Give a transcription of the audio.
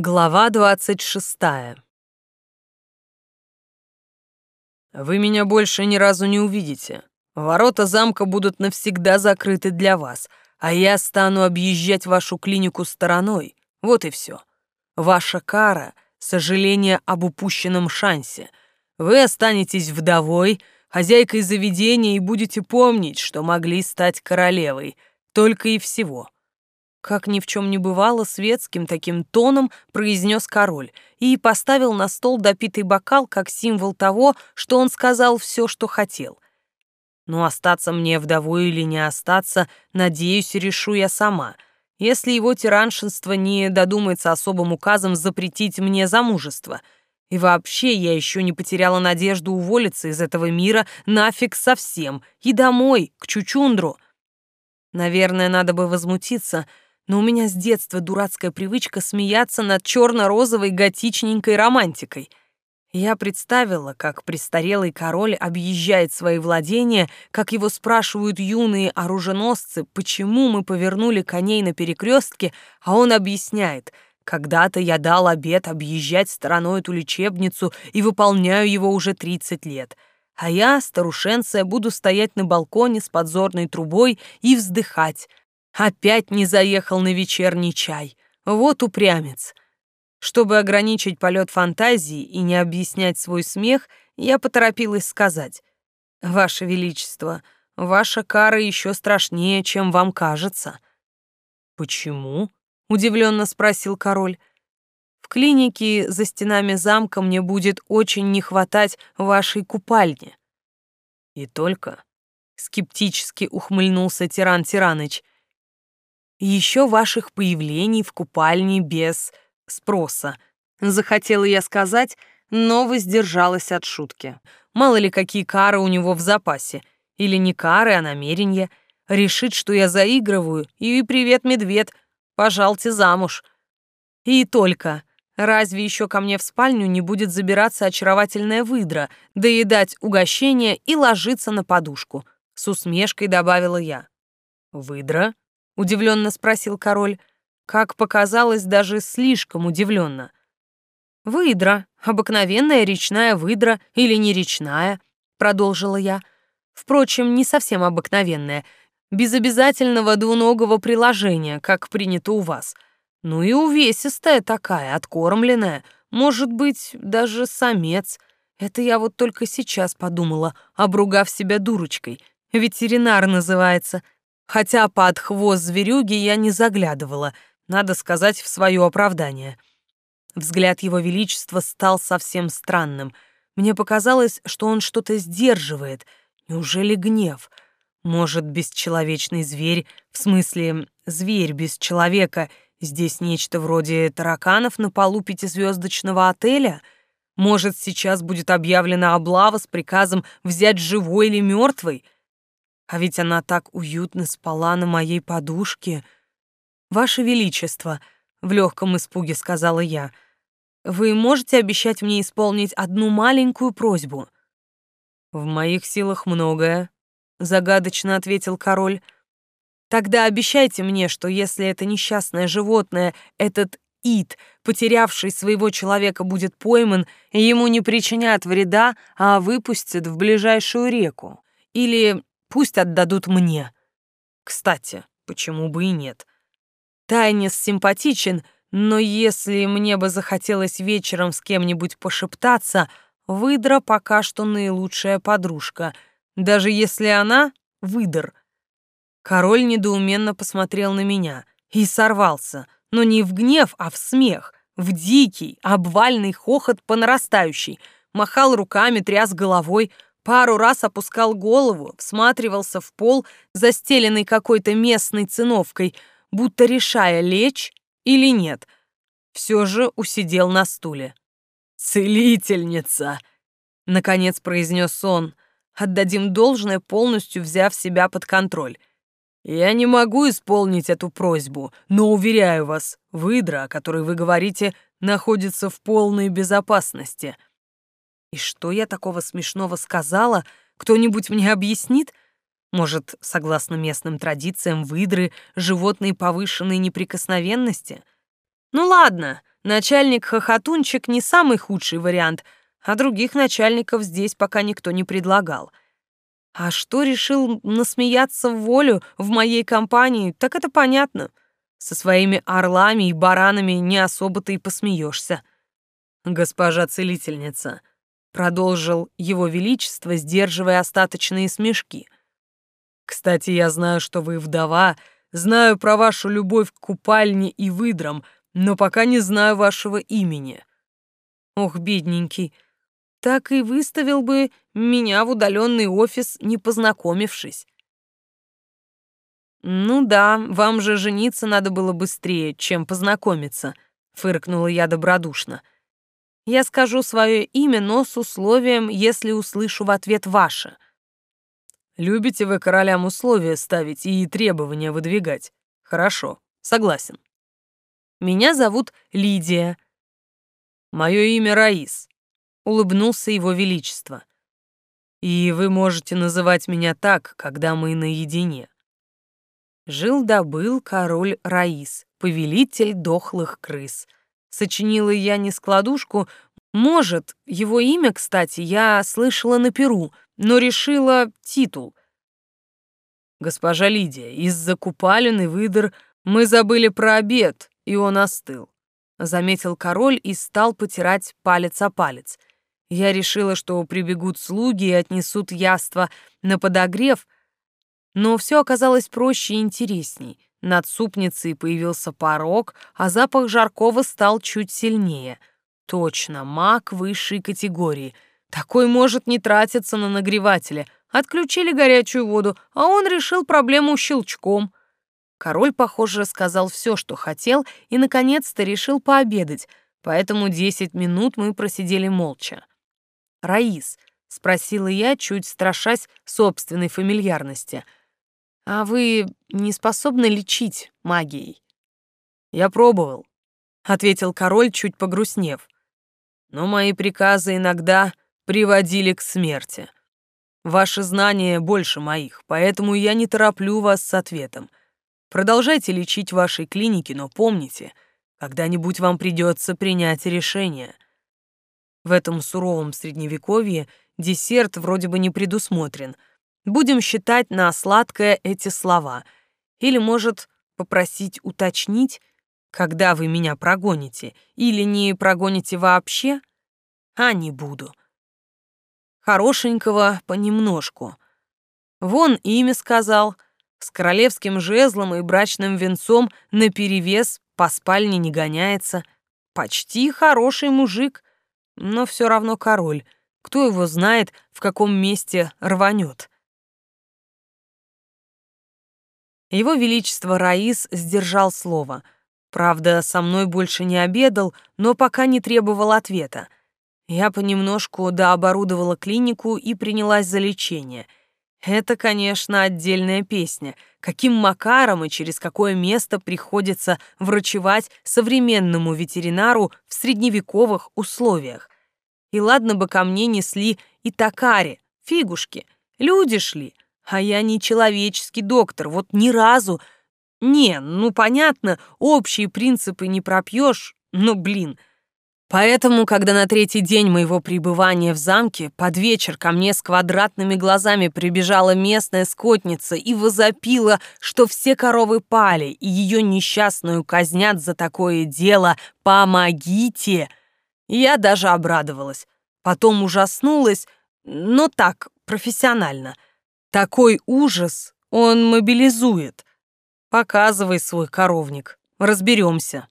Глава двадцать шестая. Вы меня больше ни разу не увидите. Ворота замка будут навсегда закрыты для вас, а я стану объезжать вашу клинику стороной. Вот и все. Ваша кара — сожаление об упущенном шансе. Вы останетесь вдовой, хозяйкой заведения и будете помнить, что могли стать королевой. Только и всего. Как ни в чем не бывало, светским таким тоном произнес король и поставил на стол допитый бокал как символ того, что он сказал все, что хотел. Но остаться мне вдовой или не остаться, надеюсь, решу я сама, если его тираншинство не додумается особым указом запретить мне замужество. И вообще я еще не потеряла надежду уволиться из этого мира нафиг совсем и домой, к Чучундру. Наверное, надо бы возмутиться — но у меня с детства дурацкая привычка смеяться над черно-розовой готичненькой романтикой. Я представила, как престарелый король объезжает свои владения, как его спрашивают юные оруженосцы, почему мы повернули коней на перекрестке, а он объясняет — когда-то я дал обет объезжать стороной эту лечебницу и выполняю его уже 30 лет. А я, старушенция, буду стоять на балконе с подзорной трубой и вздыхать. Опять не заехал на вечерний чай. Вот упрямец. Чтобы ограничить полет фантазии и не объяснять свой смех, я поторопилась сказать. «Ваше Величество, ваша кара еще страшнее, чем вам кажется». «Почему?» — удивленно спросил король. «В клинике за стенами замка мне будет очень не хватать вашей купальни». «И только...» — скептически ухмыльнулся Тиран Тираныч — еще ваших появлений в купальне без спроса. Захотела я сказать, но воздержалась от шутки. Мало ли какие кары у него в запасе. Или не кары, а намерения. Решит, что я заигрываю, и привет, медведь, пожалуйте замуж. И только. Разве еще ко мне в спальню не будет забираться очаровательная выдра, доедать угощение и ложиться на подушку? С усмешкой добавила я. Выдра? Удивленно спросил король, как показалось, даже слишком удивленно. Выдра, обыкновенная речная выдра или не речная, продолжила я. Впрочем, не совсем обыкновенная, без обязательного двуногого приложения, как принято у вас. Ну и увесистая такая, откормленная, может быть, даже самец. Это я вот только сейчас подумала, обругав себя дурочкой. Ветеринар называется — хотя под хвост зверюги я не заглядывала, надо сказать в свое оправдание. Взгляд его величества стал совсем странным. Мне показалось, что он что-то сдерживает. Неужели гнев? Может, бесчеловечный зверь, в смысле, зверь без человека, здесь нечто вроде тараканов на полу пятизвездочного отеля? Может, сейчас будет объявлена облава с приказом взять живой или мертвый? А ведь она так уютно спала на моей подушке. Ваше Величество, в легком испуге сказала я, вы можете обещать мне исполнить одну маленькую просьбу? В моих силах многое, загадочно ответил король. Тогда обещайте мне, что если это несчастное животное, этот Ид, потерявший своего человека, будет пойман, ему не причинят вреда, а выпустят в ближайшую реку. Или Пусть отдадут мне. Кстати, почему бы и нет? Тайнис симпатичен, но если мне бы захотелось вечером с кем-нибудь пошептаться, выдра пока что наилучшая подружка, даже если она — выдр. Король недоуменно посмотрел на меня и сорвался, но не в гнев, а в смех, в дикий, обвальный хохот по нарастающей, махал руками, тряс головой — Пару раз опускал голову, всматривался в пол, застеленный какой-то местной циновкой, будто решая, лечь или нет. Все же усидел на стуле. «Целительница!» — наконец произнес он. «Отдадим должное, полностью взяв себя под контроль. Я не могу исполнить эту просьбу, но, уверяю вас, выдра, о которой вы говорите, находится в полной безопасности». И что я такого смешного сказала? Кто-нибудь мне объяснит? Может, согласно местным традициям выдры, животные повышенной неприкосновенности? Ну ладно, начальник-хохотунчик не самый худший вариант, а других начальников здесь пока никто не предлагал. А что решил насмеяться в волю в моей компании, так это понятно. Со своими орлами и баранами не особо-то и посмеешься. Госпожа целительница, продолжил его величество, сдерживая остаточные смешки. Кстати, я знаю, что вы вдова, знаю про вашу любовь к купальне и выдрам, но пока не знаю вашего имени. Ох, бедненький, так и выставил бы меня в удаленный офис, не познакомившись. «Ну да, вам же жениться надо было быстрее, чем познакомиться», — фыркнула я добродушно. «Я скажу свое имя, но с условием, если услышу в ответ ваше». «Любите вы королям условия ставить и требования выдвигать? Хорошо, согласен». «Меня зовут Лидия». «Мое имя Раис», — улыбнулся его величество. «И вы можете называть меня так, когда мы наедине». Жил-добыл король Раис, повелитель дохлых крыс. Сочинила я не складушку, может, его имя, кстати, я слышала на Перу, но решила титул. Госпожа Лидия, из-за купалин и выдр мы забыли про обед, и он остыл. Заметил король и стал потирать палец о палец. Я решила, что прибегут слуги и отнесут яство на подогрев — но все оказалось проще и интересней. Над супницей появился порог, а запах жаркого стал чуть сильнее. Точно, маг высшей категории. Такой может не тратиться на нагревателе. Отключили горячую воду, а он решил проблему щелчком. Король, похоже, сказал все, что хотел, и, наконец-то, решил пообедать, поэтому десять минут мы просидели молча. «Раис», — спросила я, чуть страшась собственной фамильярности — а вы не способны лечить магией? Я пробовал, ответил король, чуть погрустнев. Но мои приказы иногда приводили к смерти. Ваши знания больше моих, поэтому я не тороплю вас с ответом. Продолжайте лечить в вашей клинике, но помните, когда-нибудь вам придется принять решение. В этом суровом средневековье десерт вроде бы не предусмотрен — Будем считать на сладкое эти слова. Или, может, попросить уточнить, когда вы меня прогоните, или не прогоните вообще? А не буду. Хорошенького понемножку. Вон имя сказал, с королевским жезлом и брачным венцом наперевес по спальне не гоняется. Почти хороший мужик, но все равно король. Кто его знает, в каком месте рванет. Его Величество Раис сдержал слово. Правда, со мной больше не обедал, но пока не требовал ответа. Я понемножку дооборудовала клинику и принялась за лечение. Это, конечно, отдельная песня. Каким макаром и через какое место приходится врачевать современному ветеринару в средневековых условиях. И ладно бы ко мне несли и токари, фигушки, люди шли — а я не человеческий доктор, вот ни разу. Не, ну понятно, общие принципы не пропьешь, но, блин. Поэтому, когда на третий день моего пребывания в замке под вечер ко мне с квадратными глазами прибежала местная скотница и возопила, что все коровы пали, и ее несчастную казнят за такое дело, помогите! Я даже обрадовалась. Потом ужаснулась, но так, профессионально — такой ужас он мобилизует. Показывай свой коровник, разберемся.